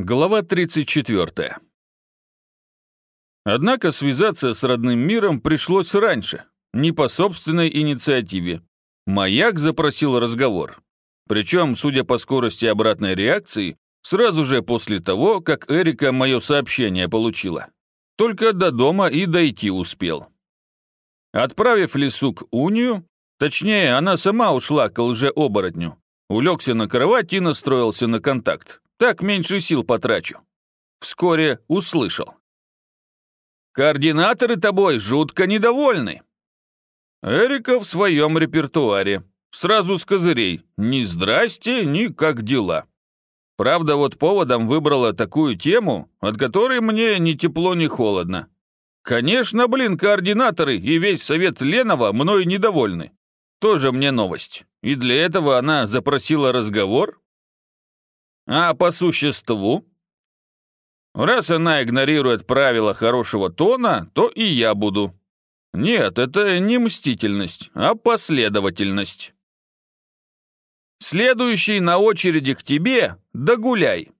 Глава 34. Однако связаться с родным миром пришлось раньше, не по собственной инициативе. Маяк запросил разговор. Причем, судя по скорости обратной реакции, сразу же после того, как Эрика мое сообщение получила. Только до дома и дойти успел. Отправив лесу к Унию, точнее, она сама ушла к лже-оборотню, улегся на кровать и настроился на контакт. Так меньше сил потрачу. Вскоре услышал. Координаторы тобой жутко недовольны. Эрика в своем репертуаре. Сразу с козырей. Ни здрасте, ни как дела. Правда, вот поводом выбрала такую тему, от которой мне ни тепло, ни холодно. Конечно, блин, координаторы и весь совет Ленова мной недовольны. Тоже мне новость. И для этого она запросила разговор? А по существу? Раз она игнорирует правила хорошего тона, то и я буду. Нет, это не мстительность, а последовательность. Следующий на очереди к тебе, да гуляй.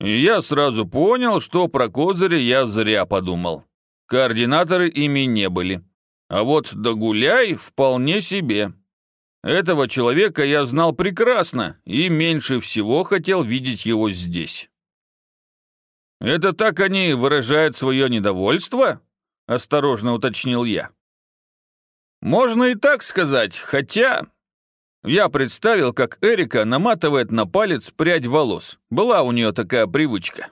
И я сразу понял, что про козыри я зря подумал. Координаторы ими не были. А вот догуляй вполне себе. Этого человека я знал прекрасно и меньше всего хотел видеть его здесь. «Это так они выражают свое недовольство?» – осторожно уточнил я. «Можно и так сказать, хотя...» Я представил, как Эрика наматывает на палец прядь волос. Была у нее такая привычка.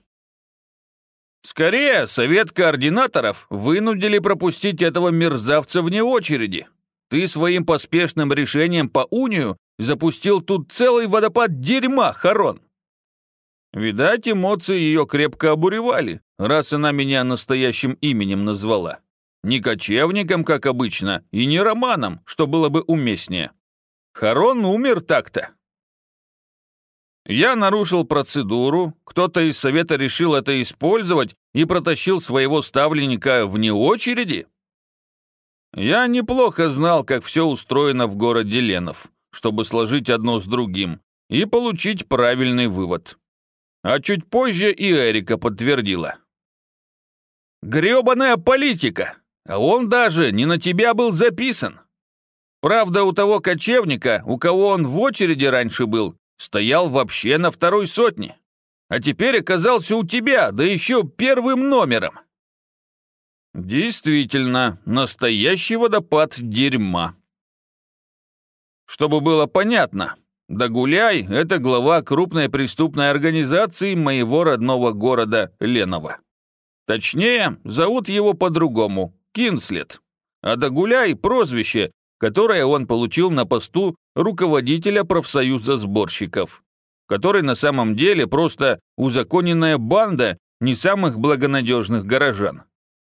Скорее, совет координаторов вынудили пропустить этого мерзавца вне очереди. Ты своим поспешным решением по унию запустил тут целый водопад дерьма, Харон. Видать, эмоции ее крепко обуревали, раз она меня настоящим именем назвала. Не кочевником, как обычно, и не романом, что было бы уместнее. Харон умер так-то. Я нарушил процедуру, кто-то из совета решил это использовать и протащил своего ставленника вне очереди. Я неплохо знал, как все устроено в городе Ленов, чтобы сложить одно с другим и получить правильный вывод. А чуть позже и Эрика подтвердила. «Гребаная политика! А он даже не на тебя был записан!» Правда, у того кочевника, у кого он в очереди раньше был, стоял вообще на второй сотне. А теперь оказался у тебя, да еще первым номером. Действительно, настоящий водопад дерьма. Чтобы было понятно, Дагуляй – это глава крупной преступной организации моего родного города Ленова. Точнее, зовут его по-другому – Кинслет. А Дагуляй – прозвище, которое он получил на посту руководителя профсоюза сборщиков, который на самом деле просто узаконенная банда не самых благонадежных горожан.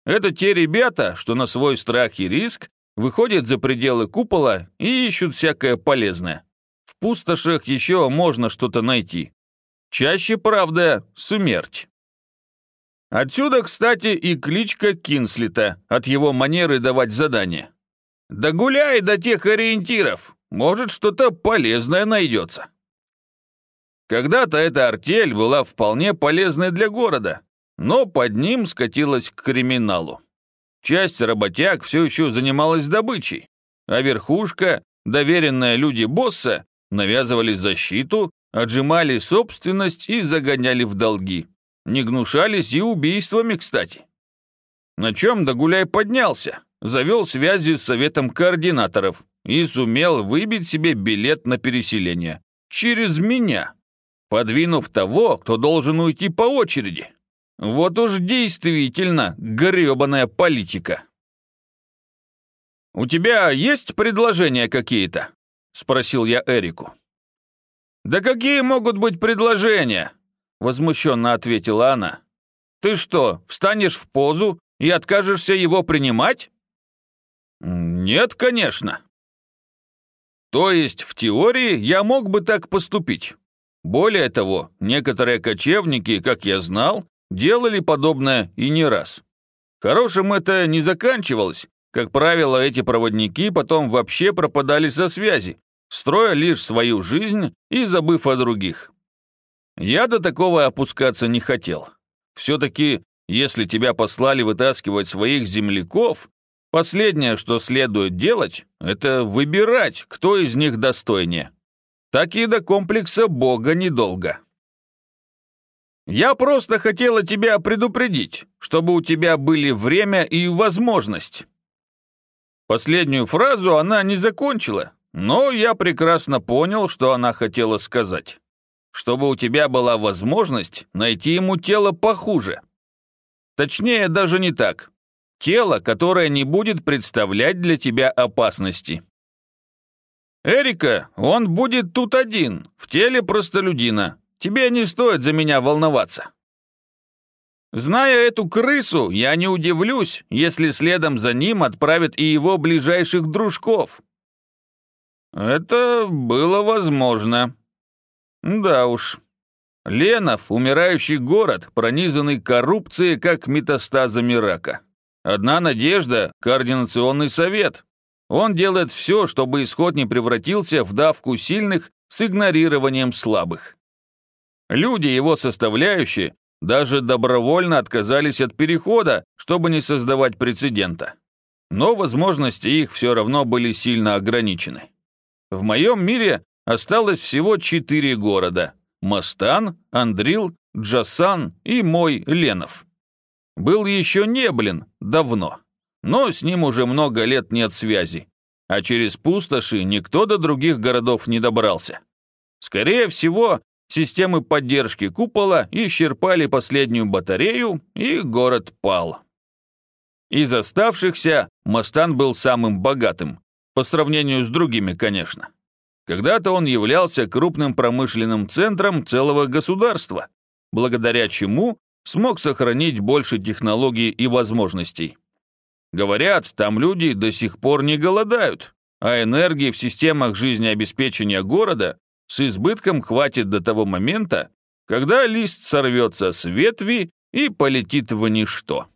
Это те ребята, что на свой страх и риск выходят за пределы купола и ищут всякое полезное. В пустошах еще можно что-то найти. Чаще, правда, смерть. Отсюда, кстати, и кличка Кинслита от его манеры давать задания. Да гуляй до тех ориентиров, может, что-то полезное найдется. Когда-то эта артель была вполне полезной для города, но под ним скатилась к криминалу. Часть работяг все еще занималась добычей, а верхушка, доверенная люди босса, навязывали защиту, отжимали собственность и загоняли в долги. Не гнушались и убийствами, кстати. На чем Дагуляй поднялся, завел связи с советом координаторов, и сумел выбить себе билет на переселение. Через меня. Подвинув того, кто должен уйти по очереди. Вот уж действительно гребаная политика. «У тебя есть предложения какие-то?» — спросил я Эрику. «Да какие могут быть предложения?» — возмущенно ответила она. «Ты что, встанешь в позу и откажешься его принимать?» «Нет, конечно», то есть, в теории, я мог бы так поступить. Более того, некоторые кочевники, как я знал, делали подобное и не раз. Хорошим это не заканчивалось. Как правило, эти проводники потом вообще пропадали со связи, строя лишь свою жизнь и забыв о других. Я до такого опускаться не хотел. Все-таки, если тебя послали вытаскивать своих земляков, последнее, что следует делать, это выбирать, кто из них достойнее. Так и до комплекса Бога недолго. Я просто хотела тебя предупредить, чтобы у тебя были время и возможность. Последнюю фразу она не закончила, но я прекрасно понял, что она хотела сказать. Чтобы у тебя была возможность найти ему тело похуже. Точнее, даже не так. Тело, которое не будет представлять для тебя опасности. Эрика, он будет тут один, в теле простолюдина, Тебе не стоит за меня волноваться. Зная эту крысу, я не удивлюсь, если следом за ним отправят и его ближайших дружков. Это было возможно. Да уж. Ленов — умирающий город, пронизанный коррупцией, как метастазами рака. Одна надежда — координационный совет. Он делает все, чтобы исход не превратился в давку сильных с игнорированием слабых. Люди, его составляющие, даже добровольно отказались от перехода, чтобы не создавать прецедента. Но возможности их все равно были сильно ограничены. В моем мире осталось всего четыре города – Мастан, Андрил, Джасан и мой Ленов. Был еще Неблин, давно, но с ним уже много лет нет связи, а через пустоши никто до других городов не добрался. Скорее всего, Системы поддержки купола исчерпали последнюю батарею, и город пал. Из оставшихся Мастан был самым богатым, по сравнению с другими, конечно. Когда-то он являлся крупным промышленным центром целого государства, благодаря чему смог сохранить больше технологий и возможностей. Говорят, там люди до сих пор не голодают, а энергии в системах жизнеобеспечения города с избытком хватит до того момента, когда лист сорвется с ветви и полетит в ничто.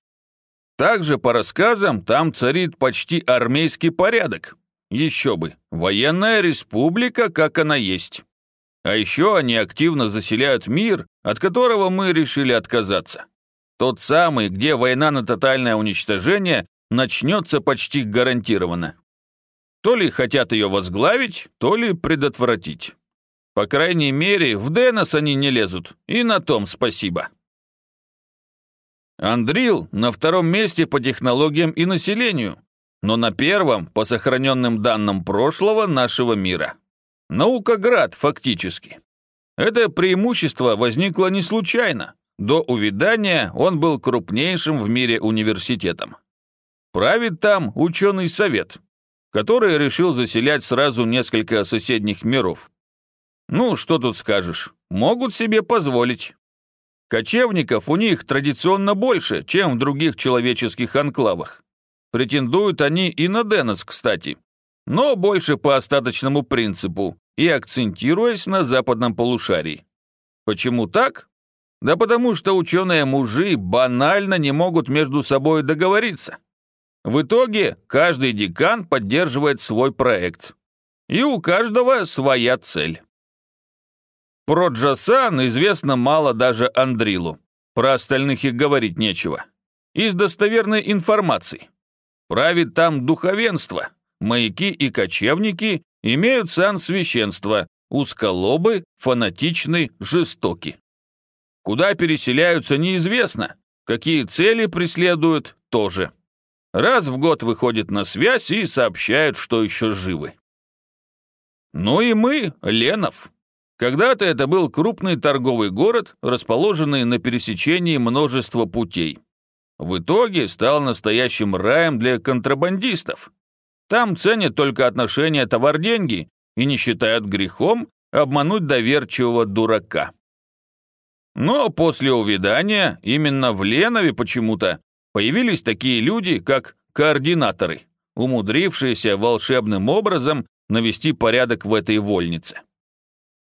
Также, по рассказам, там царит почти армейский порядок. Еще бы, военная республика, как она есть. А еще они активно заселяют мир, от которого мы решили отказаться. Тот самый, где война на тотальное уничтожение начнется почти гарантированно. То ли хотят ее возглавить, то ли предотвратить. По крайней мере, в Денос они не лезут, и на том спасибо. Андрил на втором месте по технологиям и населению, но на первом по сохраненным данным прошлого нашего мира. Наукоград, фактически. Это преимущество возникло не случайно. До увядания он был крупнейшим в мире университетом. Правит там ученый совет, который решил заселять сразу несколько соседних миров. Ну, что тут скажешь, могут себе позволить. Кочевников у них традиционно больше, чем в других человеческих анклавах. Претендуют они и на Денос, кстати, но больше по остаточному принципу и акцентируясь на западном полушарии. Почему так? Да потому что ученые-мужи банально не могут между собой договориться. В итоге каждый декан поддерживает свой проект. И у каждого своя цель. Про Джасан известно мало даже Андрилу. Про остальных и говорить нечего. Из достоверной информации. Правит там духовенство. Маяки и кочевники имеют сан священства, узколобы, фанатичны, жестоки. Куда переселяются, неизвестно. Какие цели преследуют, тоже. Раз в год выходят на связь и сообщают, что еще живы. Ну и мы, Ленов, когда-то это был крупный торговый город, расположенный на пересечении множества путей. В итоге стал настоящим раем для контрабандистов. Там ценят только отношения товар-деньги и не считают грехом обмануть доверчивого дурака. Но после увядания именно в Ленове почему-то появились такие люди, как координаторы, умудрившиеся волшебным образом навести порядок в этой вольнице.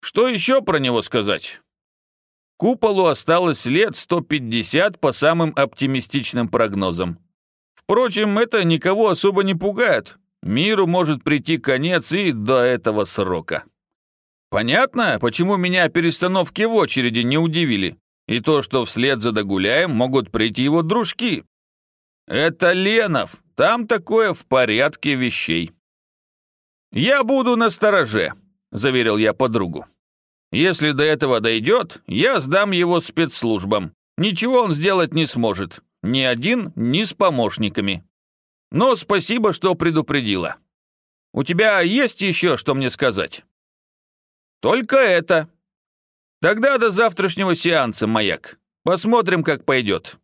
Что еще про него сказать? Куполу осталось лет 150 по самым оптимистичным прогнозам. Впрочем, это никого особо не пугает. Миру может прийти конец и до этого срока. Понятно, почему меня перестановки в очереди не удивили, и то, что вслед за Догуляем могут прийти его дружки. Это Ленов, там такое в порядке вещей. «Я буду на стороже», — заверил я подругу. «Если до этого дойдет, я сдам его спецслужбам. Ничего он сделать не сможет. Ни один, ни с помощниками. Но спасибо, что предупредила. У тебя есть еще что мне сказать?» «Только это. Тогда до завтрашнего сеанса, маяк. Посмотрим, как пойдет.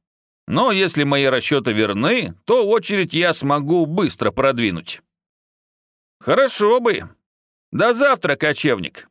Но если мои расчеты верны, то очередь я смогу быстро продвинуть». «Хорошо бы. До завтра, кочевник».